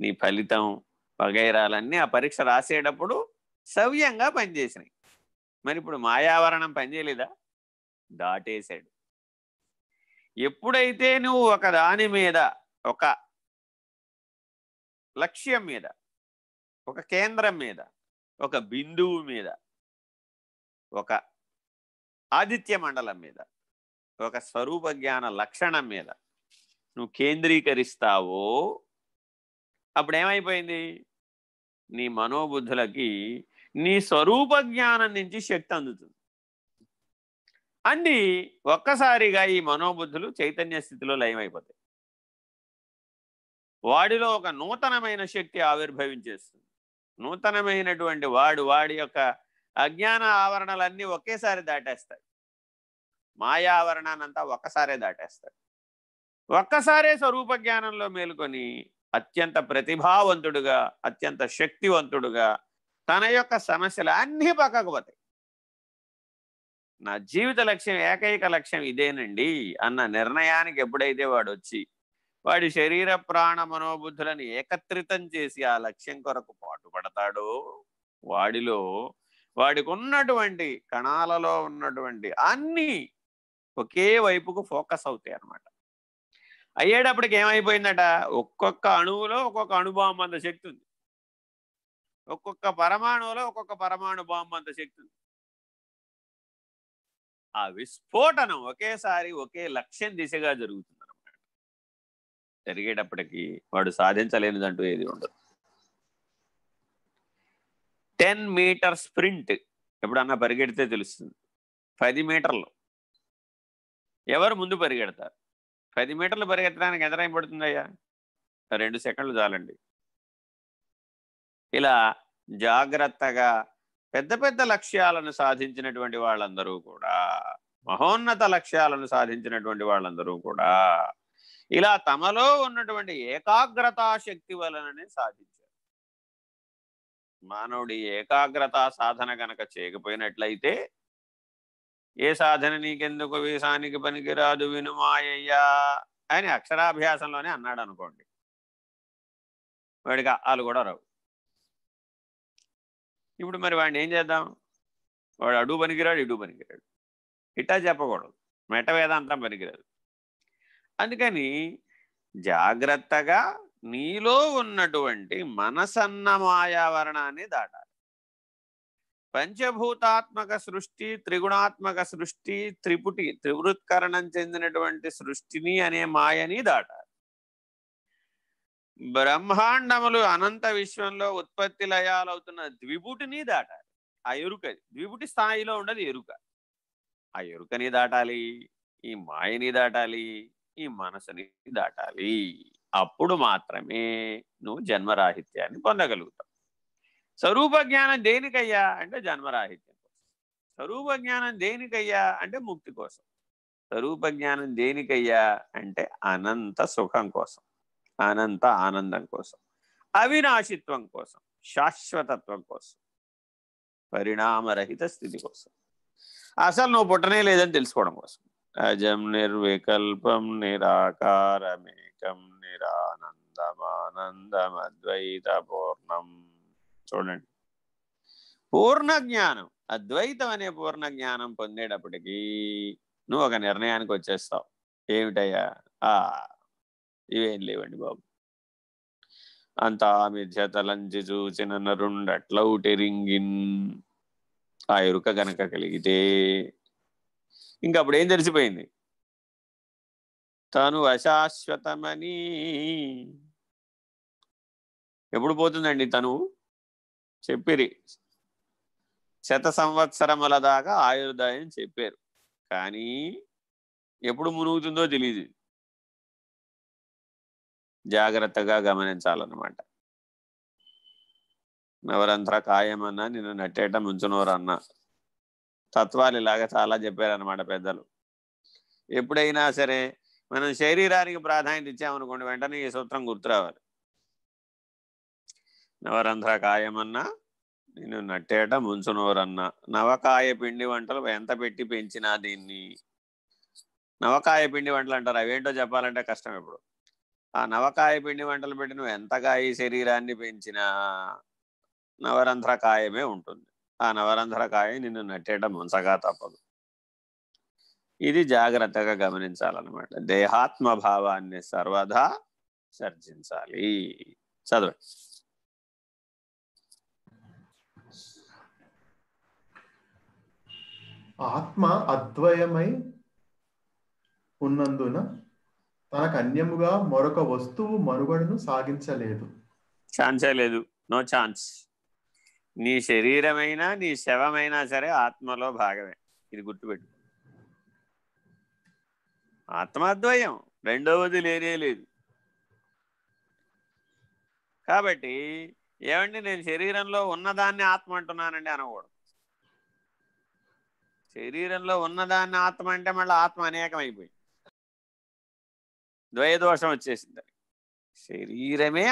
నీ ఫలితం వగైరాలన్నీ ఆ పరీక్ష రాసేటప్పుడు సవ్యంగా పనిచేసినాయి. మరి ఇప్పుడు మాయావరణం పనిచేయలేదా? దాటేశాడు. ఎప్పుడైతే నువ్వు ఒక దాని మీద ఒక లక్ష్యం మీద ఒక కేంద్రం మీద ఒక బిందువు మీద ఒక ఆదిత్య మండలం మీద ఒక స్వరూప జ్ఞాన లక్షణం మీద నువ్వు కేంద్రీకరిస్తావో అప్పుడు ఏమైపోయింది నీ మనోబుద్ధులకి నీ స్వరూప జ్ఞానం నుంచి శక్తి అందుతుంది. అంది ఒక్కసారిగా ఈ మనోబుద్ధులు చైతన్య స్థితిలో లయమైపోతాయి. వాడిలో ఒక నూతనమైన శక్తి ఆవిర్భవించేస్తుంది. నూతనమైనటువంటి వాడు వాడి యొక్క అజ్ఞాన ఆవరణలన్నీ ఒకేసారి దాటేస్తాయి. మాయా ఆవరణానంతా ఒక్కసారే దాటేస్తాడు ఒక్కసారే స్వరూప జ్ఞానంలో మేలుకొని అత్యంత ప్రతిభావంతుడుగా అత్యంత శక్తివంతుడుగా తన యొక్క సమస్యలు అన్నీ పక్కకు పోతాయి. నా జీవిత లక్ష్యం ఏకైక లక్ష్యం ఇదేనండి అన్న నిర్ణయానికి ఎప్పుడైతే వాడు వచ్చి వాడి శరీర ప్రాణ మనోబుద్ధులను ఏకత్రితం చేసి ఆ లక్ష్యం కొరకు పాటుపడతాడో వాడిలో వాడికి ఉన్నటువంటి కణాలలో ఉన్నటువంటి అన్నీ ఒకే వైపుకు ఫోకస్ అవుతాయి అన్నమాట అయ్యేటప్పటికి ఏమైపోయిందట? ఒక్కొక్క అణువులో ఒక్కొక్క అణుబాంబు అంత శక్తి ఉంది. ఒక్కొక్క పరమాణువులో ఒక్కొక్క పరమాణు బాంబు అంత శక్తి ఉంది. ఆ విస్ఫోటనం ఒకేసారి ఒకే లక్ష్యం దిశగా జరుగుతుంది అనమాట జరిగేటప్పటికి వాడు సాధించలేనిదంటూ ఏది ఉండదు. టెన్ మీటర్ స్ప్రింట్ ఎప్పుడన్నా పరిగెడితే తెలుస్తుంది. పది మీటర్లు. ఎవరు ముందు పరిగెడతారు? పది మీటర్లు పరిగెత్తడానికి ఎంత టైం పడుతుందయ్యా? రెండు సెకండ్లు చాలండి. ఇలా జాగ్రత్తగా పెద్ద పెద్ద లక్ష్యాలను సాధించినటువంటి వాళ్ళందరూ కూడా మహోన్నత లక్ష్యాలను సాధించినటువంటి వాళ్ళందరూ కూడా ఇలా తమలో ఉన్నటువంటి ఏకాగ్రతా శక్తి వలననే సాధించారు. మానవుడి ఏకాగ్రత సాధన గనక చేయకపోయినట్లయితే ఏ సాధన నీకెందుకు? వీసానికి పనికిరాదు వినుమాయ్యా అని అక్షరాభ్యాసంలోనే అన్నాడు అనుకోండి. వాడికి వాళ్ళు కూడా రావు. ఇప్పుడు మరి వాడిని ఏం చేద్దాం? వాడు అడుగు పనికిరాడు ఇడు పనికిరాడు. ఇట్టా చెప్పకూడదు. మెట వేదాంతం పనికిరాదు. అందుకని జాగ్రత్తగా నీలో ఉన్నటువంటి మనసన్న మాయావరణాన్ని దాటాలి. పంచభూతాత్మక సృష్టి త్రిగుణాత్మక సృష్టి త్రిపుటి త్రివృత్కరణం చెందినటువంటి సృష్టిని అనే మాయని దాటాలి బ్రహ్మాండములు అనంత విశ్వంలో ఉత్పత్తి లయాలవుతున్న ద్విపుటిని దాటాలి ఆ ఎరుక ద్విపుటి స్థాయిలో ఉండదు ఎరుక. ఆ ఎరుకని దాటాలి ఈ మాయని దాటాలి ఈ మనసుని దాటాలి. అప్పుడు మాత్రమే నువ్వు జన్మరాహిత్యాన్ని పొందగలుగుతావు. స్వరూప జ్ఞానం దేనికయ్యా అంటే జన్మరాహిత్యం కోసం. స్వరూప జ్ఞానం దేనికయ్యా అంటే ముక్తి కోసం. స్వరూప జ్ఞానం దేనికయ్యా అంటే అనంత సుఖం కోసం. అనంత ఆనందం కోసం. అవినాశిత్వం కోసం. శాశ్వతత్వం కోసం. పరిణామరహిత స్థితి కోసం. అసలు నువ్వు పుట్టనే లేదని తెలుసుకోవడం కోసం. అజం నిర్వికల్పం నిరాకారమేకం నిరానందమానందమద్వైత పూర్ణం చూడండి. పూర్ణ జ్ఞానం అద్వైతం అనే పూర్ణ జ్ఞానం పొందేటప్పటికీ నువ్వు ఒక నిర్ణయానికి వచ్చేస్తావు. ఏమిటయ్యా? ఆ ఇవేం లేవండి బాబు. అంతా మిథ్యతలంచి చూచిన నరుండట్లౌటెరింగిన్ ఆ ఎరుక గనక కలిగితే ఇంకా అప్పుడు ఏం తెలిసిపోయింది? తను అశాశ్వతమని. ఎప్పుడు పోతుందండి తను చెప్పిరి. శత సంవత్సరముల దాకా ఆయుర్దాయం చెప్పారు. కానీ ఎప్పుడు మునుగుతుందో తెలియదు జాగ్రత్తగా గమనించాలన్నమాట. ఎవరంతా ఖాయమన్నా నిన్ను నట్టేట ముంచునోరన్నా. తత్వాలు ఇలాగా చాలా చెప్పారనమాట పెద్దలు. ఎప్పుడైనా సరే మనం శరీరానికి ప్రాధాన్యత ఇచ్చామనుకోండి వెంటనే ఈ సూత్రం గుర్తురావాలి. నవరంధ్ర కాయమన్నా నేను నట్టేట ముంచునోరన్నా. నవకాయ పిండి వంటలు ఎంత పెట్టి పెంచినా దీన్ని? నవకాయ పిండి వంటలు అంటారు. అవేంటో చెప్పాలంటే కష్టం ఇప్పుడు. ఆ నవకాయ పిండి వంటలు పెట్టి నువ్వు ఎంతగా ఈ శరీరాన్ని పెంచినా నవరంధ్రకాయమే ఉంటుంది. ఆ నవరంధ్రకాయ నిన్ను నట్టేట ముంచగా తప్పదు. ఇది జాగ్రత్తగా గమనించాలన్నమాట. దేహాత్మ భావాన్ని సర్వదా సర్జించాలి. చదవండి. ఆత్మ అద్వయమై ఉన్నందున తనకు అన్యముగా మరొక వస్తువు మనుగడను సాగించలేదు. ఛాన్సే లేదు. నో ఛాన్స్ నీ శరీరమైనా నీ శవమైనా సరే ఆత్మలో భాగమే. ఇది గుర్తుపెట్టు. ఆత్మాద్వయం రెండవది లేనే లేదు. కాబట్టి ఏమండి నేను శరీరంలో ఉన్నదాన్ని ఆత్మ అంటున్నానండి అనకూడదు. శరీరంలో ఉన్నదాన్ని ఆత్మ అంటే మళ్ళీ ఆత్మ అనేకం అయిపోయింది ద్వయదోషం వచ్చేసింది. శరీరమే